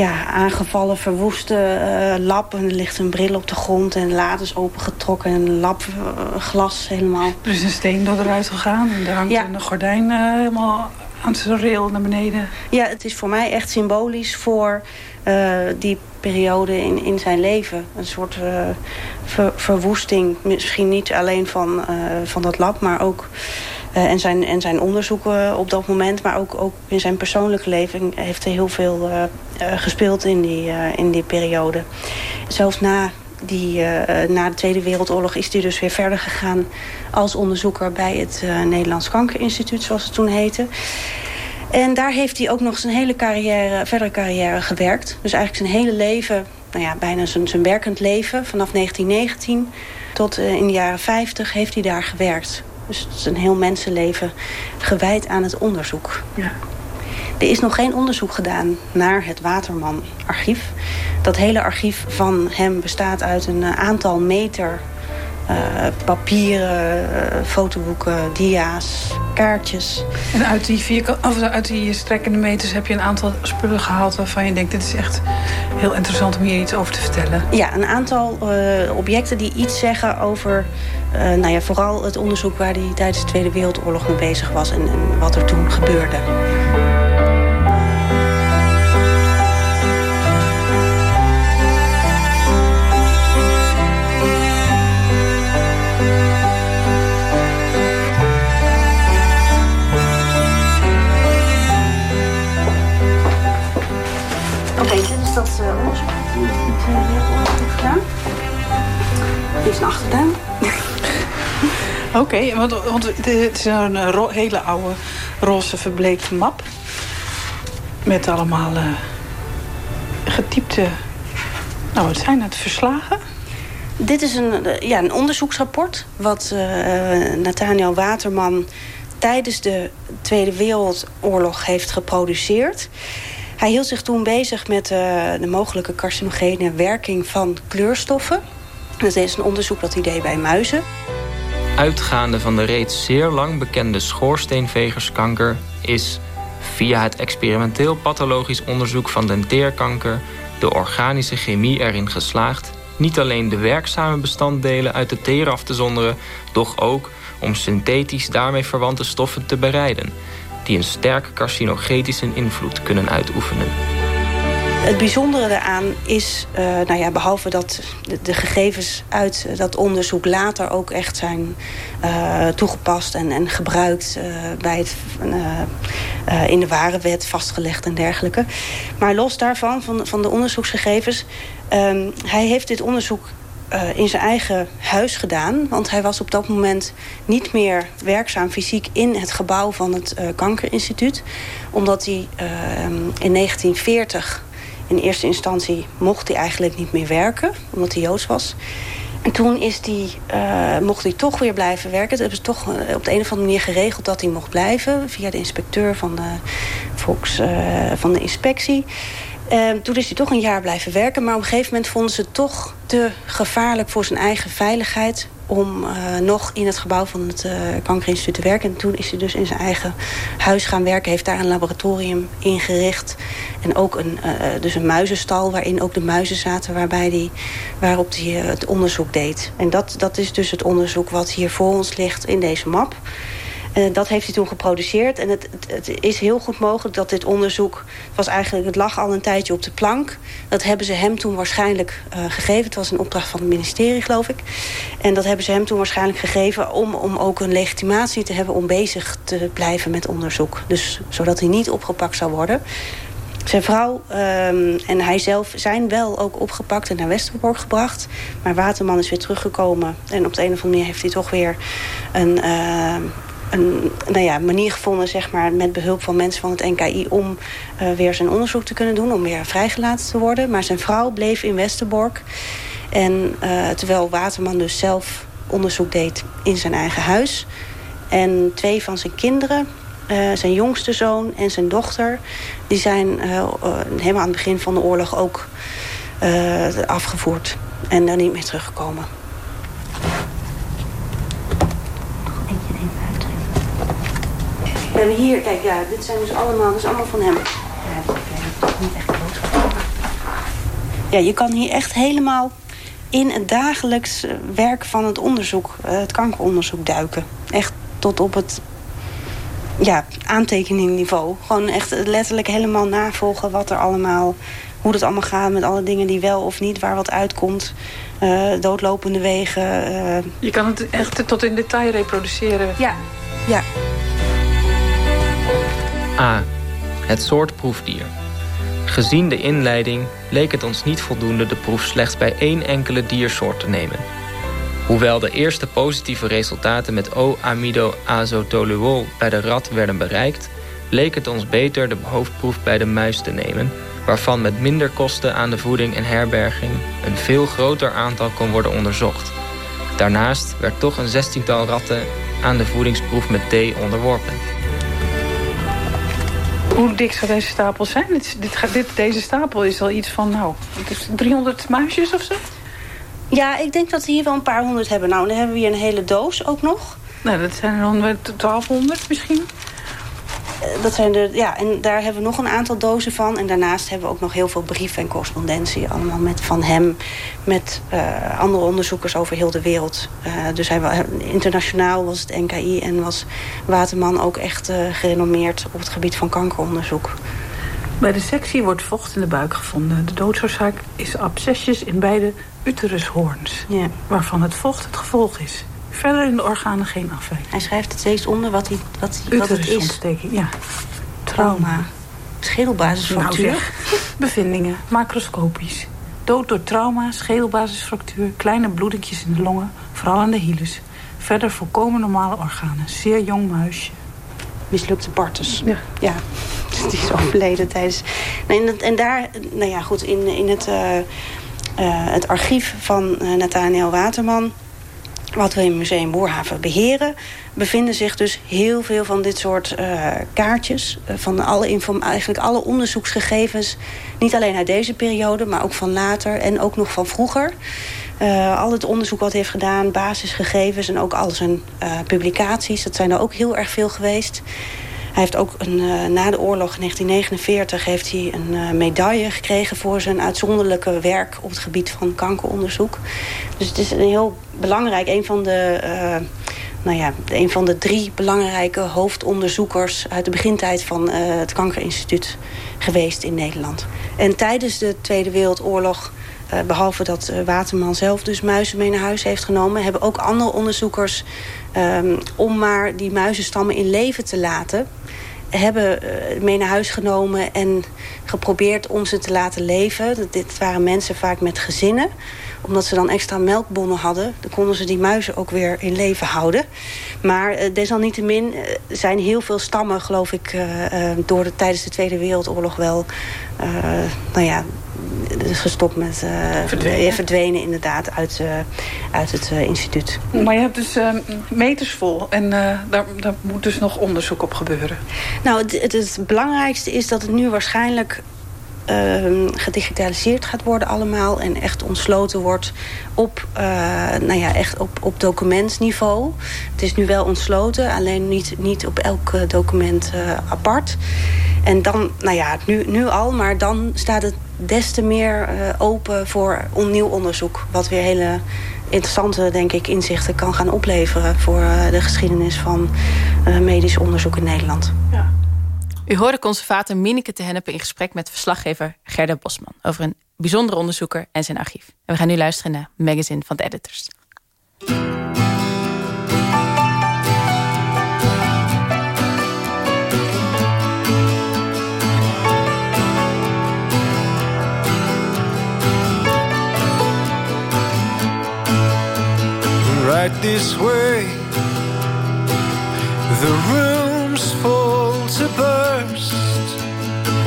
ja, aangevallen, verwoeste uh, lab. En er ligt een bril op de grond en laad is opengetrokken. En een labglas uh, helemaal. Er is een steen door eruit gegaan en er hangt ja. een gordijn uh, helemaal aan zijn rail naar beneden. Ja, het is voor mij echt symbolisch voor die periode in, in zijn leven. Een soort ver, verwoesting. Misschien niet alleen van, van dat lab, maar ook en, zijn, en zijn onderzoeken op dat moment. Maar ook, ook in zijn persoonlijke leven heeft hij heel veel uh, uh, gespeeld in die, in die periode. Zelfs na, die, na de Tweede Wereldoorlog is hij dus weer verder gegaan... als onderzoeker bij het Nederlands Kankerinstituut, zoals het toen heette. En daar heeft hij ook nog zijn hele carrière, verdere carrière gewerkt. Dus eigenlijk zijn hele leven, nou ja, bijna zijn, zijn werkend leven... vanaf 1919 tot in de jaren 50 heeft hij daar gewerkt. Dus het is een heel mensenleven gewijd aan het onderzoek. Ja. Er is nog geen onderzoek gedaan naar het Waterman-archief. Dat hele archief van hem bestaat uit een eh, aantal meter papieren, uh, fotoboeken, dia's, kaartjes. En uit die, vierkant, of uit die strekkende meters heb je een aantal spullen gehaald... waarvan je denkt, dit is echt heel interessant om hier iets over te vertellen. Ja, een aantal uh, objecten die iets zeggen over... nou ja, vooral het onderzoek waar hij tijdens de Tweede Wereldoorlog mee bezig was... en, en wat er toen gebeurde. Oké, want, het is een uh, hele oude roze verbleekte map. Met allemaal uh, getypte... Nou, wat zijn het? Verslagen? Dit is een, ja, een onderzoeksrapport... wat Nathaniel Waterman tijdens de Tweede Wereldoorlog heeft geproduceerd. Hij hield zich toen bezig met de mogelijke carcinogene werking van kleurstoffen. Dat is een onderzoek dat hij deed bij muizen. Uitgaande van de reeds zeer lang bekende schoorsteenvegerskanker... is via het experimenteel pathologisch onderzoek van denteerkanker... de organische chemie erin geslaagd... niet alleen de werkzame bestanddelen uit de teer af te zonderen... doch ook om synthetisch daarmee verwante stoffen te bereiden die een sterke carcinogetische invloed kunnen uitoefenen. Het bijzondere daaraan is, uh, nou ja, behalve dat de, gegevens uit dat onderzoek later ook echt zijn uh, toegepast en, en gebruikt uh, bij het, in de warenwet vastgelegd en dergelijke. Maar los daarvan, van, van de onderzoeksgegevens, ehm, hij heeft dit onderzoek in zijn eigen huis gedaan. Want hij was op dat moment niet meer werkzaam fysiek in het gebouw van het Kankerinstituut. Omdat hij uh, in 1940 in eerste instantie mocht hij eigenlijk niet meer werken. Omdat hij Joods was. En toen is die, mocht hij toch weer blijven werken. Dat hebben ze toch op de een of andere manier geregeld dat hij mocht blijven. Via de inspecteur van de, Volks, van de inspectie. Toen is hij toch een jaar blijven werken. Maar op een gegeven moment vonden ze het toch te gevaarlijk voor zijn eigen veiligheid om uh, nog in het gebouw van het uh, Kankerinstituut te werken. En toen is hij dus in zijn eigen huis gaan werken. Heeft daar een laboratorium ingericht. En ook een, uh, dus een muizenstal waarin ook de muizen zaten... Waarbij die, waarop hij het onderzoek deed. En dat, dat is dus het onderzoek wat hier voor ons ligt in deze map. Dat heeft hij toen geproduceerd. En het, het, is heel goed mogelijk dat dit onderzoek... was eigenlijk, het lag al een tijdje op de plank. Dat hebben ze hem toen waarschijnlijk uh, gegeven. Het was een opdracht van het ministerie, geloof ik. En dat hebben ze hem toen waarschijnlijk gegeven... om, om ook een legitimatie te hebben om bezig te blijven met onderzoek. Dus zodat hij niet opgepakt zou worden. Zijn vrouw um, en hij zelf zijn wel ook opgepakt en naar Westerbork gebracht. Maar Waterman is weer teruggekomen. En op de een of andere manier heeft hij toch weer een... Uh, een nou ja, manier gevonden, zeg maar, met behulp van mensen van het NKI... om uh, weer zijn onderzoek te kunnen doen, om weer vrijgelaten te worden. Maar zijn vrouw bleef in Westerbork. En uh, terwijl Waterman dus zelf onderzoek deed in zijn eigen huis. En twee van zijn kinderen, uh, zijn jongste zoon en zijn dochter... die zijn helemaal aan het begin van de oorlog ook afgevoerd. En daar niet meer teruggekomen. Hebben hier, kijk, ja, dit zijn dus allemaal, dat is allemaal van hem. Ja, niet echt Ja, je kan hier echt helemaal in het dagelijks werk van het onderzoek, het kankeronderzoek duiken. Echt tot op het ja, aantekeningniveau. Gewoon echt letterlijk helemaal navolgen wat er allemaal, hoe dat allemaal gaat met alle dingen die wel of niet, waar wat uitkomt. Uh, doodlopende wegen. Uh... Je kan het echt tot in detail reproduceren. Ja. A. Het soort proefdier. Gezien de inleiding leek het ons niet voldoende de proef slechts bij één enkele diersoort te nemen. Hoewel de eerste positieve resultaten met O-amido-azotoluol bij de rat werden bereikt, leek het ons beter de hoofdproef bij de muis te nemen, waarvan met minder kosten aan de voeding en herberging een veel groter aantal kon worden onderzocht. Daarnaast werd toch een zestiental ratten aan de voedingsproef met thee onderworpen. Hoe dik zou deze stapel zijn? Dit, dit, dit, deze stapel is al iets van, nou, 300 muisjes of zo? Ja, ik denk dat we hier wel een paar honderd hebben. Nou, dan hebben we hier een hele doos ook nog. Nou, dat zijn er 1200 misschien. Dat zijn er, ja, en daar hebben we nog een aantal dozen van. En daarnaast hebben we ook nog heel veel brieven en correspondentie. Allemaal met, van hem met uh, andere onderzoekers over heel de wereld. Uh, dus hij, internationaal was het NKI en was Waterman ook echt uh, gerenommeerd op het gebied van kankeronderzoek. Bij de sectie wordt vocht in de buik gevonden. De doodsoorzaak is abscesjes in beide uterushoorns. Ja. Waarvan het vocht het gevolg is. Verder in de organen geen afwijking. Hij schrijft het steeds onder wat, hij, wat, wat het is. ontsteking, ja. Trauma. Schedelbasisfractuur. Nou Bevindingen. Macroscopisch. Dood door trauma, schedelbasisfractuur... kleine bloedingjes in de longen, vooral aan de hielus. Verder volkomen normale organen. Zeer jong muisje. Mislukte Bartus. Ja. ja. Die is overleden tijdens... En, en daar, nou ja, goed, in, in het, uh, uh, het archief van uh, Nathaniel Waterman wat we in Museum Boerhaven beheren... bevinden zich dus heel veel van dit soort uh, kaartjes... Uh, van alle eigenlijk alle onderzoeksgegevens. Niet alleen uit deze periode, maar ook van later en ook nog van vroeger. Uh, al het onderzoek wat heeft gedaan, basisgegevens... en ook al zijn publicaties, dat zijn er ook heel erg veel geweest... Hij heeft ook een, uh, na de oorlog in 1949 heeft hij een uh, medaille gekregen voor zijn uitzonderlijke werk op het gebied van kankeronderzoek. Dus het is een heel belangrijk, een van de, uh, nou ja, een van de drie belangrijke hoofdonderzoekers uit de begintijd van het Kankerinstituut geweest in Nederland. En tijdens de Tweede Wereldoorlog behalve dat Waterman zelf dus muizen mee naar huis heeft genomen... hebben ook andere onderzoekers, um, om maar die muizenstammen in leven te laten... hebben uh, mee naar huis genomen en geprobeerd om ze te laten leven. Dit waren mensen vaak met gezinnen omdat ze dan extra melkbonnen hadden... dan konden ze die muizen ook weer in leven houden. Maar uh, desalniettemin uh, zijn heel veel stammen, geloof ik... Door de, tijdens de Tweede Wereldoorlog wel... nou ja, gestopt met... verdwenen. verdwenen inderdaad uit, uit het instituut. Maar je hebt dus meters vol en daar, daar moet dus nog onderzoek op gebeuren. Nou, het, het, het belangrijkste is dat het nu waarschijnlijk ehm, gedigitaliseerd gaat worden allemaal... en echt ontsloten wordt op, uh, nou ja, echt op, op documentniveau. Het is nu wel ontsloten, alleen niet, niet op elk document uh, apart. En dan, nou ja, nu, nu al, maar dan staat het des te meer open voor nieuw onderzoek. Wat weer hele interessante, denk ik, inzichten kan gaan opleveren... voor de geschiedenis van medisch onderzoek in Nederland. Ja. U hoorde conservator Mineke te Hennepen in gesprek met verslaggever Gerda Bosman... over een bijzondere onderzoeker en zijn archief. En we gaan nu luisteren naar Magazine van de Editors.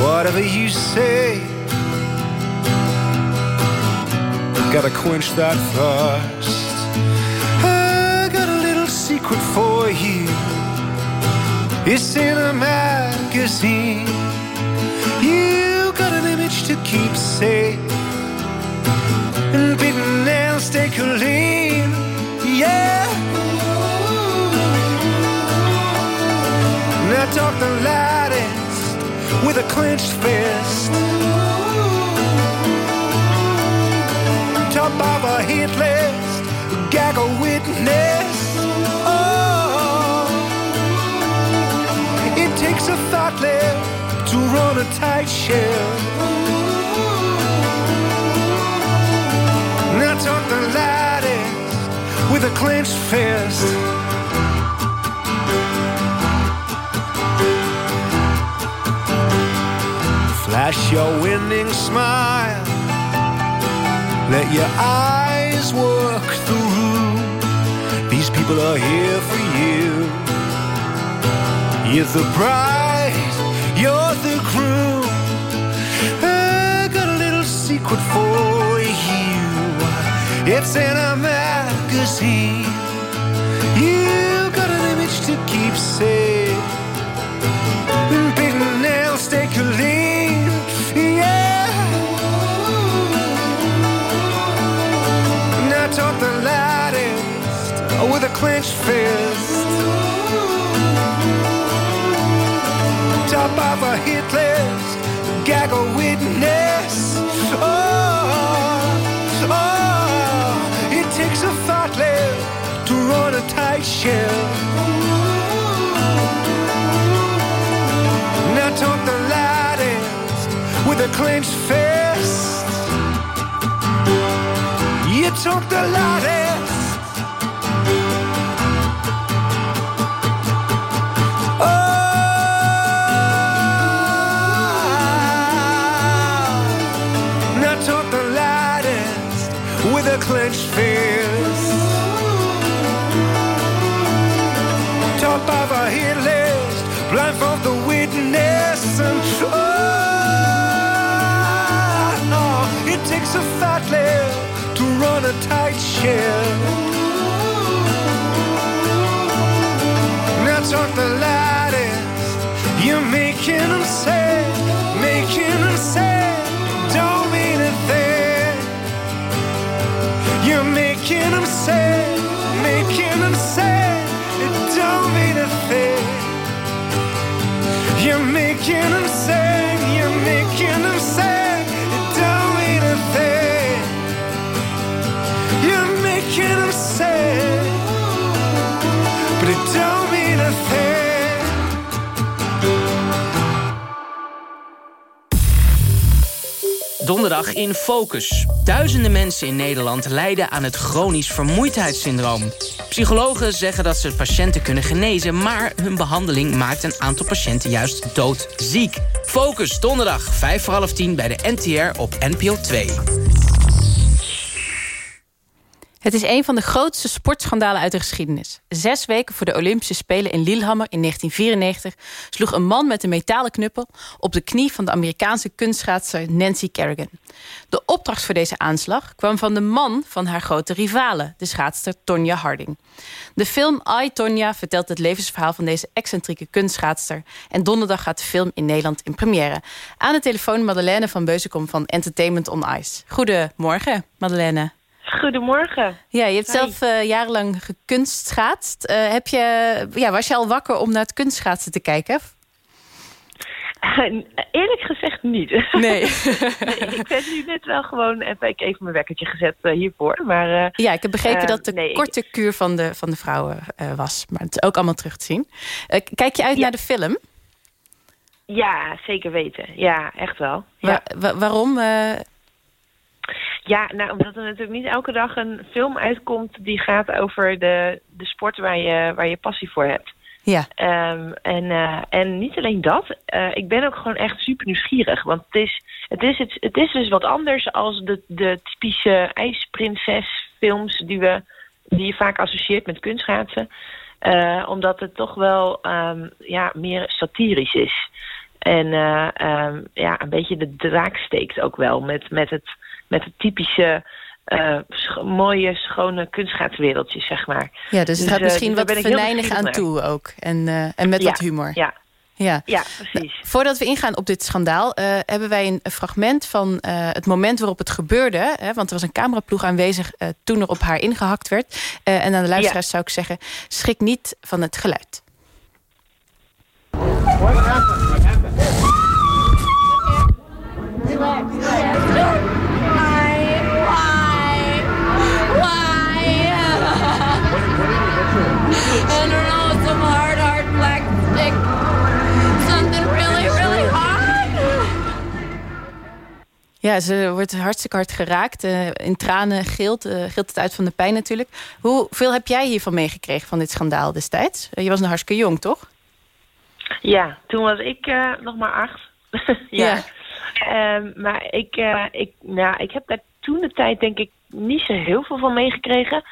Whatever you say, gotta quench that thirst. I got a little secret for you. It's in a magazine. You got an image to keep safe. And beaten nails stay clean yeah. Now talk the loudest with a clenched fist. Top of a hit list, gag a witness. Oh, it takes a thought lip to run a tight ship. Now talk the loudest with a clenched fist. Flash your winning smile. Let your eyes work the room. These people are here for you. You're the bride, you're the groom. I got a little secret for you. It's in a magazine. Clenched fist. Top of a hit list, gag a witness. Oh, oh, it takes a thoughtless to run a tight ship. Now talk the loudest with a clenched fist. You talk the loudest. Run a tight ship. Now talk the loudest, you're making them say, making them say, don't mean a thing. You're making them say, making them say, it don't mean a thing. You're making them Donderdag in Focus. Duizenden mensen in Nederland lijden aan het chronisch vermoeidheidssyndroom. Psychologen zeggen dat ze patiënten kunnen genezen... maar hun behandeling maakt een aantal patiënten juist doodziek. Focus, donderdag, 5 voor half 10 bij de NTR op NPO 2. Het is een van de grootste sportschandalen uit de geschiedenis. Zes weken voor de Olympische Spelen in Lillehammer in 1994... sloeg een man met een metalen knuppel op de knie van de Amerikaanse kunstschaatser Nancy Kerrigan. De opdracht voor deze aanslag kwam van de man van haar grote rivale... de schaatster Tonya Harding. De film I, Tonya vertelt het levensverhaal van deze excentrieke kunstschaatster... en donderdag gaat de film in Nederland in première. Aan de telefoon Madeleine van Beuzenkom van Entertainment on Ice. Goedemorgen, Madeleine. Goedemorgen. Ja, je hebt zelf uh, jarenlang gekunstschaatst. Uh, heb je, ja, was je al wakker om naar het kunstschaatsen te kijken? eerlijk gezegd niet. Nee. nee. Ik ben nu net wel gewoon even, ik even mijn wekkertje gezet uh, hiervoor. Maar, ja, ik heb begrepen dat de nee, korte ik... kuur van de, van de vrouwen was. Maar het is ook allemaal terug te zien. kijk je uit ja. naar de film? Ja, zeker weten. Ja, echt wel. Ja. Wa waarom? Ja, nou, omdat er natuurlijk niet elke dag een film uitkomt die gaat over de, de sport waar je, waar je passie voor hebt. Ja. Um, en, uh, en niet alleen dat, uh, ik ben ook gewoon echt super nieuwsgierig. Want het is, het is, het, het is dus wat anders als de, de typische ijsprinses-films die, we, die je vaak associeert met kunstschaatsen. Uh, omdat het toch wel um, ja, meer satirisch is. En um, ja, een beetje de draak steekt ook wel met, met het met het typische uh, sch mooie, schone kunstschaatswereldje, zeg maar. Ja, dus het gaat dus, misschien uh, wat venijnig aan toe ook. En, uh, en met ja, wat humor. Ja. Ja. ja, precies. Nou, voordat we ingaan op dit schandaal... hebben wij een fragment van het moment waarop het gebeurde. Hè, want er was een cameraploeg aanwezig toen er op haar ingehakt werd. en aan de luisteraars ja. zou ik zeggen... schrik niet van het geluid. What happened? Ja, ze wordt hartstikke hard geraakt. Uh, in tranen gilt, uh, gilt het uit van de pijn natuurlijk. Hoeveel heb jij hiervan meegekregen van dit schandaal destijds? Uh, je was nog hartstikke jong, toch? Ja, toen was ik nog maar acht. ja. ja. Um, maar ik, ik, nou, ik heb daar toen de tijd denk ik niet zo heel veel van meegekregen.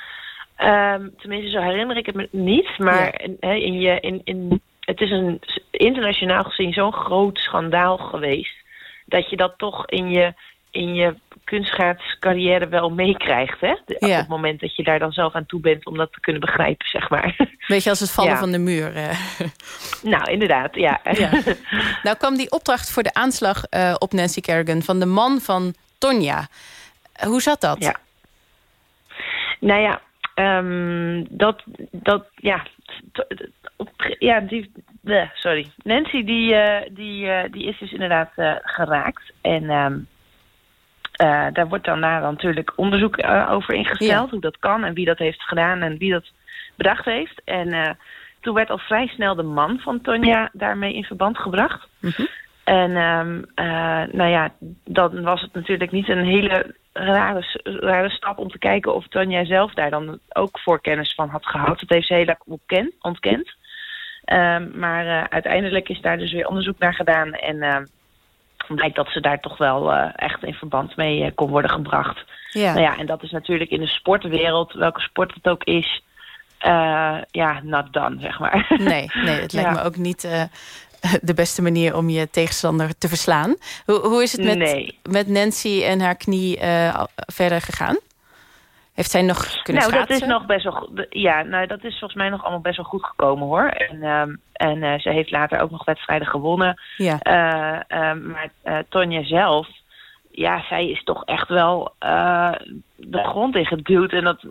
Um, tenminste, zo herinner ik het me niet. Maar ja. in je, in, in, het is een internationaal gezien zo'n groot schandaal geweest... dat je dat toch in je, in je kunstschaatscarrière wel meekrijgt. Ja. Op het moment dat je daar dan zelf aan toe bent om dat te kunnen begrijpen, zeg maar. Beetje als het vallen ja. van de muur. Uh. Nou, inderdaad, ja. ja. nou kwam die opdracht voor de aanslag uh, op Nancy Kerrigan... van de man van Tonja. Hoe zat dat? Ja. Nou ja, Um, dat, dat, ja, ja, die, sorry. Nancy, die, uh, die, uh, die is dus inderdaad uh, geraakt. En um, daar wordt dan na natuurlijk onderzoek over ingesteld. Ja. Hoe dat kan en wie dat heeft gedaan en wie dat bedacht heeft. En toen werd al vrij snel de man van Tonja daarmee in verband gebracht. Mm -hmm. En um, nou ja, dan was het natuurlijk niet een hele rare, rare stap om te kijken of Tanja zelf daar dan ook voorkennis van had gehad. Dat heeft ze heel erg ontkend. ontkend. Um, maar uh, uiteindelijk is daar dus weer onderzoek naar gedaan. En uh, blijkt dat ze daar toch wel uh, echt in verband mee uh, kon worden gebracht. Ja. Nou ja, en dat is natuurlijk in de sportwereld, welke sport het ook is, ja, not done, zeg maar. Nee, nee het lijkt ja. me ook niet de beste manier om je tegenstander te verslaan. Hoe, hoe is het met, nee. met Nancy en haar knie uh, verder gegaan? Heeft zij nog kunnen nou, schaatsen? dat is nog best wel. Ja, nou, dat is volgens mij nog allemaal best wel goed gekomen hoor. En, um, en uh, ze heeft later ook nog wedstrijden gewonnen. Ja. Uh, uh, maar Tonja zelf, ja, zij is toch echt wel de grond in geduwd. En dat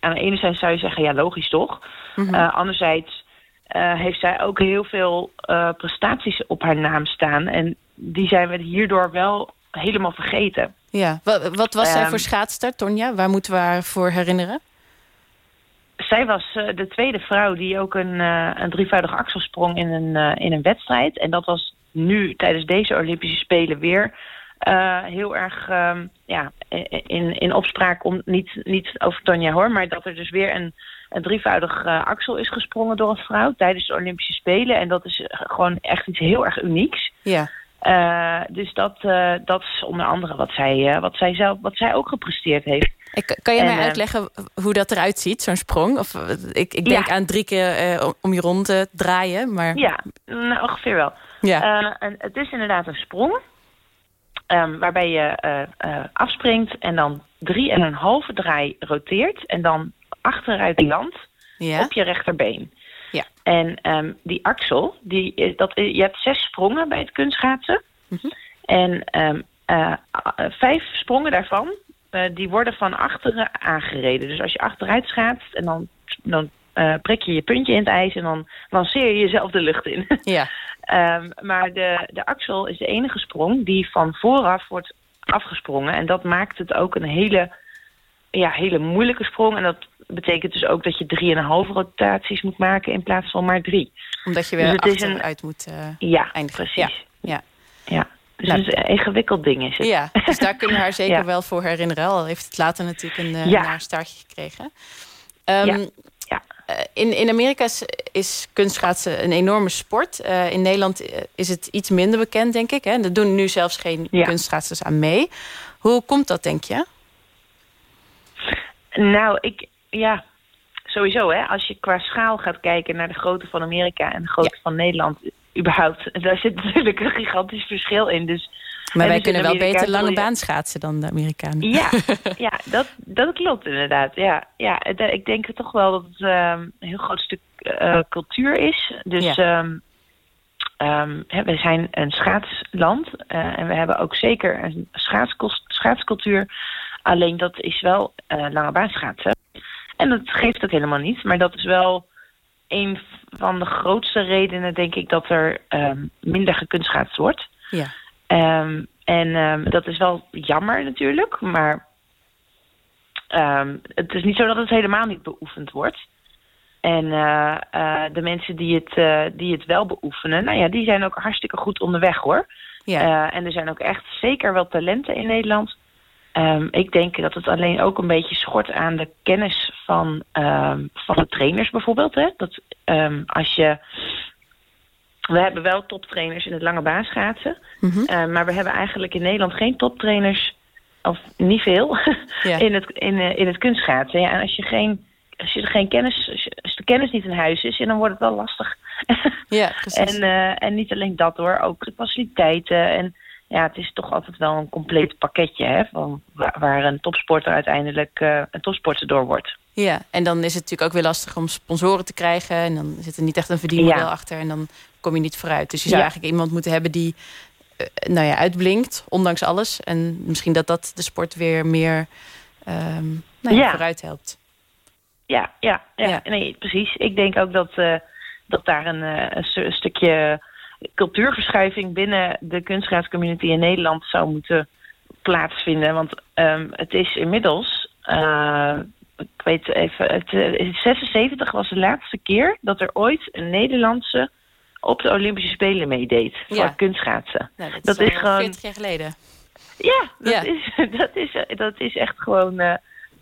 aan de ene zijde zou je zeggen, ja, logisch toch? Mm -hmm. anderzijds uh, heeft zij ook heel veel uh, prestaties op haar naam staan. En die zijn we hierdoor wel helemaal vergeten. Ja, wat, wat was um, zij voor schaatster, Tonja? Waar moeten we haar voor herinneren? Zij was uh, de tweede vrouw die ook een, een drievoudige axel sprong in een, in een wedstrijd. En dat was nu tijdens deze Olympische Spelen weer heel erg um, ja, in, in opspraak. Om, niet, niet over Tonja hoor, maar dat er dus weer een een drievoudig uh, axel is gesprongen door een vrouw tijdens de Olympische Spelen. En dat is gewoon echt iets heel erg unieks. Ja. Uh, dus dat, uh, dat is onder andere wat zij, wat, zij zelf, wat zij ook gepresteerd heeft. Ik, kan je En, mij eh, uitleggen hoe dat eruit ziet, zo'n sprong? Of, eh, ik, ik denk Ja. aan drie keer eh, om- je rond te draaien. Maar... Ja, nou, ongeveer wel. Ja. Eh, en het is inderdaad een sprong. Ehm, waarbij je eh, eh, afspringt en dan drie en een halve draai roteert. En dan achteruit landt Ja. op je rechterbeen. Ja. En ehm, die axel, die, dat, je hebt zes sprongen bij het kunstschaatsen. Mhm. En ehm, eh, vijf sprongen daarvan, die worden van achteren aangereden. Dus als je achteruit schaatst en dan, dan prik je je puntje in het ijs... en dan lanceer je jezelf de lucht in. Ja. Ehm, maar de, de axel is de enige sprong die van vooraf wordt afgesprongen. En dat maakt het ook een hele, ja, hele moeilijke sprong. En dat betekent dus ook dat je drieënhalve rotaties moet maken in plaats van maar drie. Omdat je Dus weer is een- achteruit moet eh, Ja, eindigen. precies. Ja. Ja, dus Nou, het is een ingewikkeld ding is het. Ja, dus daar kunnen we haar zeker Ja. wel voor herinneren. Al heeft het later natuurlijk een, eh Ja. een staartje gekregen. Ja. Ja. eh, In, in Amerika is, is kunstschaatsen een enorme sport. Eh, in Nederland eh, is het iets minder bekend, denk ik. Hè? Er doen nu zelfs geen Ja. kunstschaatsers aan mee. Hoe komt dat, denk je? Nou, ik, ja, sowieso hè. Als je qua schaal gaat kijken naar de grootte van Amerika en de grootte van Nederland, überhaupt, daar zit natuurlijk een gigantisch verschil in. Dus, Maar en wij kunnen wel beter lange baan schaatsen dan de Amerikanen. Ja, ja dat, dat klopt inderdaad. Ja, ja, het- ik denk toch wel dat het ehm, een heel groot stuk eh, cultuur is. Dus Ja. ehm, ehm, hè, we zijn een schaatsland eh, en we hebben ook zeker een schaatscultuur. Alleen dat is wel eh lange baan schaatsen. En dat geeft ook helemaal niet. Maar dat is wel een van de grootste redenen, denk ik, dat er minder gekunstschaatst wordt. Ja. Ehm, en ehm, dat is wel jammer natuurlijk, maar ehm, het is niet zo dat het helemaal niet beoefend wordt. En eh, eh, de mensen die het, eh, die het wel beoefenen, nou ja, die zijn ook hartstikke goed onderweg hoor. Ja. En er zijn ook echt zeker wel talenten in Nederland. Ik denk dat het alleen ook een beetje schort aan de kennis van, van de trainers bijvoorbeeld. Hè? Dat als je. We hebben wel toptrainers in het lange baan schaatsen. Mhm. Eh, maar we hebben eigenlijk in Nederland geen toptrainers, of niet veel, in, het, in, eh, in het kunstschaatsen. Ja, en als je, geen, als je er geen kennis, als, de kennis niet in huis is, ja, dan wordt het wel lastig. Ja, precies. En, eh, en niet alleen dat hoor, ook de faciliteiten. En ja, het is toch altijd wel een compleet pakketje, hè, van waar, een topsporter uiteindelijk een topsporter door wordt. Ja, en dan is het natuurlijk ook weer lastig om sponsoren te krijgen. En dan zit er niet echt een verdienmodel Ja. achter. En dan kom je niet vooruit. Dus je zou Ja. eigenlijk iemand moeten hebben die eh, nou ja, uitblinkt, ondanks alles. En misschien dat dat de sport weer meer ehm, nou ja, Ja. vooruit helpt. Ja, ja, ja, nee, precies. Ik denk ook dat, eh, dat daar een, eh, een, stu- een stukje cultuurverschuiving binnen de kunstschaatscommunity in Nederland zou moeten plaatsvinden. Want ehm, het is inmiddels, ik weet even, het, eh, 76 was de laatste keer dat er ooit een Nederlandse op de Olympische Spelen meedeed voor Ja. kunstschaatsen. Nou, dat, Dat is, gewoon- 40 jaar geleden. Ja, dat, Ja. Is, dat, is, dat is echt gewoon. eh,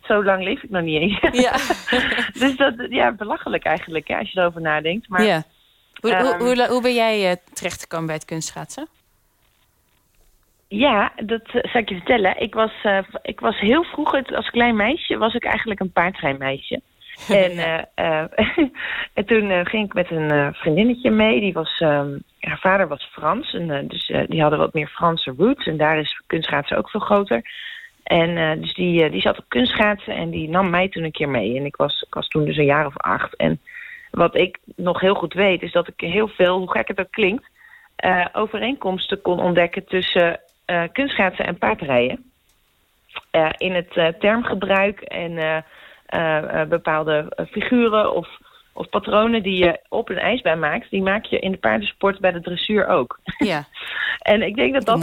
zo lang leef ik nog niet eens. Ja. dus dat, ja, belachelijk eigenlijk, ja, als je erover nadenkt. Maar ja. Hoe, hoe, ehm, hoe, hoe ben jij eh, terechtgekomen bij het kunstschaatsen? ja, dat eh, zal ik je vertellen. Ik was, ik was heel vroeger, als klein meisje, was ik eigenlijk een paardrijmeisje. En, eh, eh, en toen eh, ging ik met een vriendinnetje mee. Die was, ehm, haar vader was Frans. En, dus die hadden wat meer Franse roots. En daar is kunstschaatsen ook veel groter. En dus die, die zat op kunstschaatsen en die nam mij toen een keer mee. En ik was, ik was toen dus een jaar of acht. En wat ik nog heel goed weet, is dat ik heel veel, hoe gek het ook klinkt, overeenkomsten kon ontdekken tussen kunstschaatsen en paardrijden. In het termgebruik en bepaalde eh, figuren of, of patronen die je op een ijsbaan maakt, die maak je in de paardensport bij de dressuur ook. Ja. En ik denk dat dat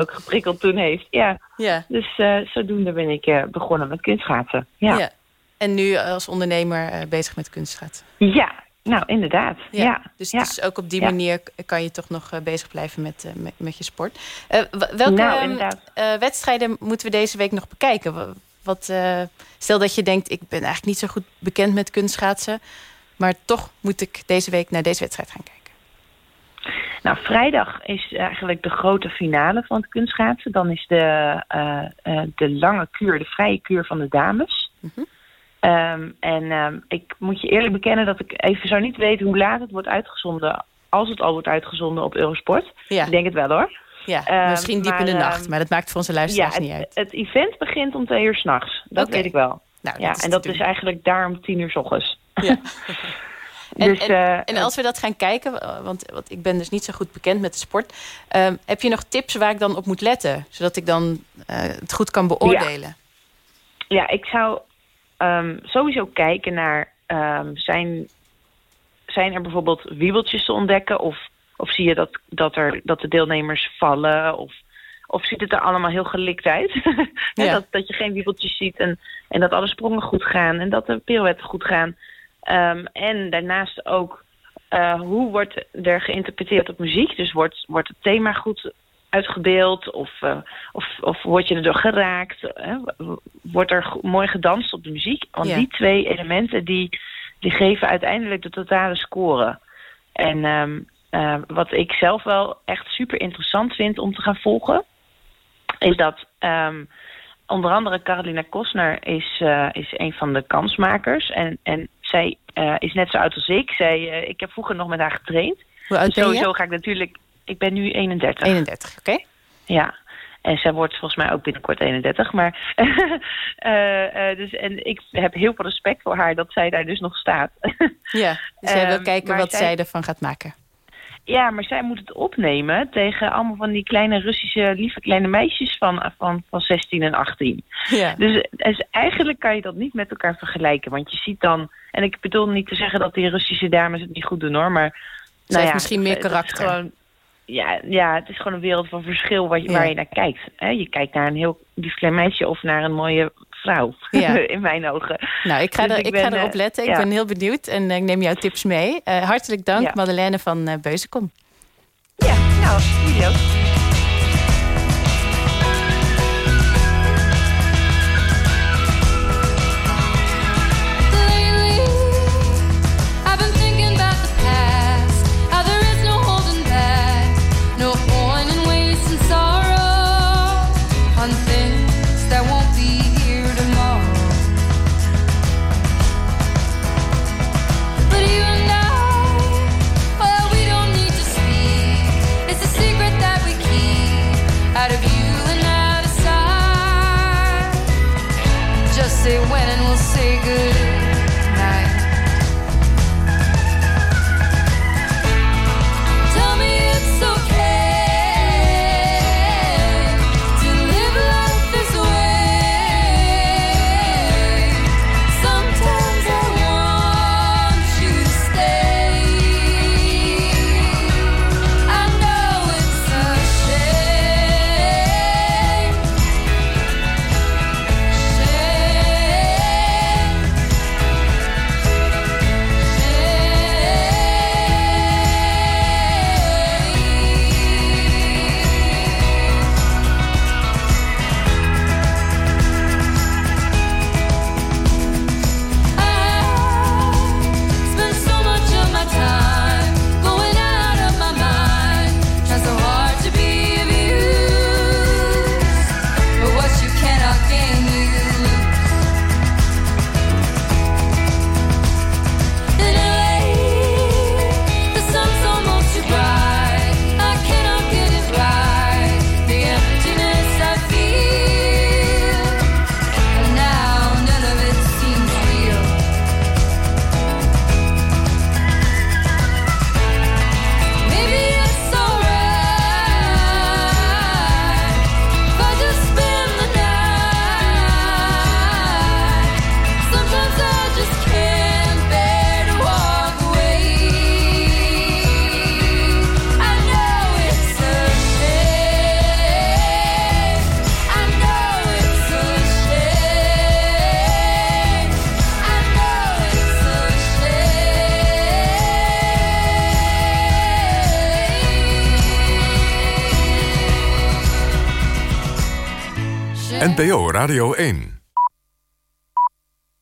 ook geprikkeld toen heeft. Ja. Ja. Dus eh, zodoende ben ik eh, begonnen met kunstschaatsen. Ja. ja. En nu als ondernemer eh, bezig met kunstschaatsen. nou inderdaad. Ja. Dus, ja. dus ook op die Ja. manier kan je toch nog eh, bezig blijven met, eh, met, met je sport. Eh, welke Nou, ehm, eh, wedstrijden moeten we deze week nog bekijken? Wa- Wat, eh, stel dat je denkt, ik ben eigenlijk niet zo goed bekend met kunstschaatsen. Maar toch moet ik deze week naar deze wedstrijd gaan kijken. Nou, vrijdag is eigenlijk de grote finale van het kunstschaatsen. Dan is de, uh, uh, de lange kuur, de vrije kuur van de dames. Mhm. Um, en um, ik moet je eerlijk bekennen dat ik even zou niet weten hoe laat het wordt uitgezonden. Als het al wordt uitgezonden op Eurosport. Ja. Ik denk het wel hoor. Ja, Um, misschien diep in de nacht, um, maar dat maakt voor onze luisteraars ja, niet het, uit. het event begint om twee uur s'nachts. Dat weet ik wel. Nou, ja, dat en dat doen. is eigenlijk daar om tien uur s ochtends. En, dus, en, eh, en als we dat gaan kijken, eh, want, want ik ben dus niet zo goed bekend met de sport. ehm, heb je nog tips waar ik dan op moet letten? Zodat ik dan eh, het goed kan beoordelen? Ja, ik zou ehm, sowieso kijken naar... ehm, zijn, zijn er bijvoorbeeld wiebeltjes te ontdekken? Of, of zie je dat, dat, er, dat de deelnemers vallen? Of, of ziet het er allemaal heel gelikt uit? Ja. dat, dat je geen wiebeltjes ziet en, en dat alle sprongen goed gaan... en dat de pirouetten goed gaan. Ehm, en daarnaast ook... eh, hoe wordt er geïnterpreteerd op muziek? Dus wordt, wordt het thema goed uitgebeeld? Of, eh, of, of word je erdoor geraakt? Hè? Wordt er mooi gedanst op de muziek? Want Ja. die twee elementen die, die geven uiteindelijk de totale score. En ehm, eh, wat ik zelf wel echt super interessant vind om te gaan volgen... is dat ehm, onder andere Carolina Kostner is, eh, is een van de kansmakers. En, en zij eh, is net zo oud als ik. Zij, ik heb vroeger nog met haar getraind. Hoe oud Dus sowieso ga ik natuurlijk... Ik ben nu 31. 31, oké. Ja. En zij wordt volgens mij ook binnenkort 31. Maar dus, en ik heb heel veel respect voor haar dat zij daar dus nog staat. Ja, dus jij wil Ehm, kijken wat zij- zij ervan gaat maken. Ja, maar zij moet het opnemen tegen allemaal van die kleine Russische lieve kleine meisjes van, van, van 16 en 18. Ja. Dus, dus eigenlijk kan je dat niet met elkaar vergelijken. Want je ziet dan, en ik bedoel niet te zeggen dat die Russische dames het niet goed doen hoor, maar... Zij heeft ja, misschien meer karakter. gewoon- ja, ja, het is gewoon een wereld van verschil waar je, Ja. waar je naar kijkt. Hè? Je kijkt naar een heel lief klein meisje of naar een mooie vrouw, Ja. in mijn ogen. Nou, ik ga, Dus er, ik ben, ga erop eh, letten. Ik ja. ben heel benieuwd en eh, ik neem jouw tips mee. Eh, hartelijk dank. Madeleine van Beuzenkom. Ja, nou, jullie Radio 1.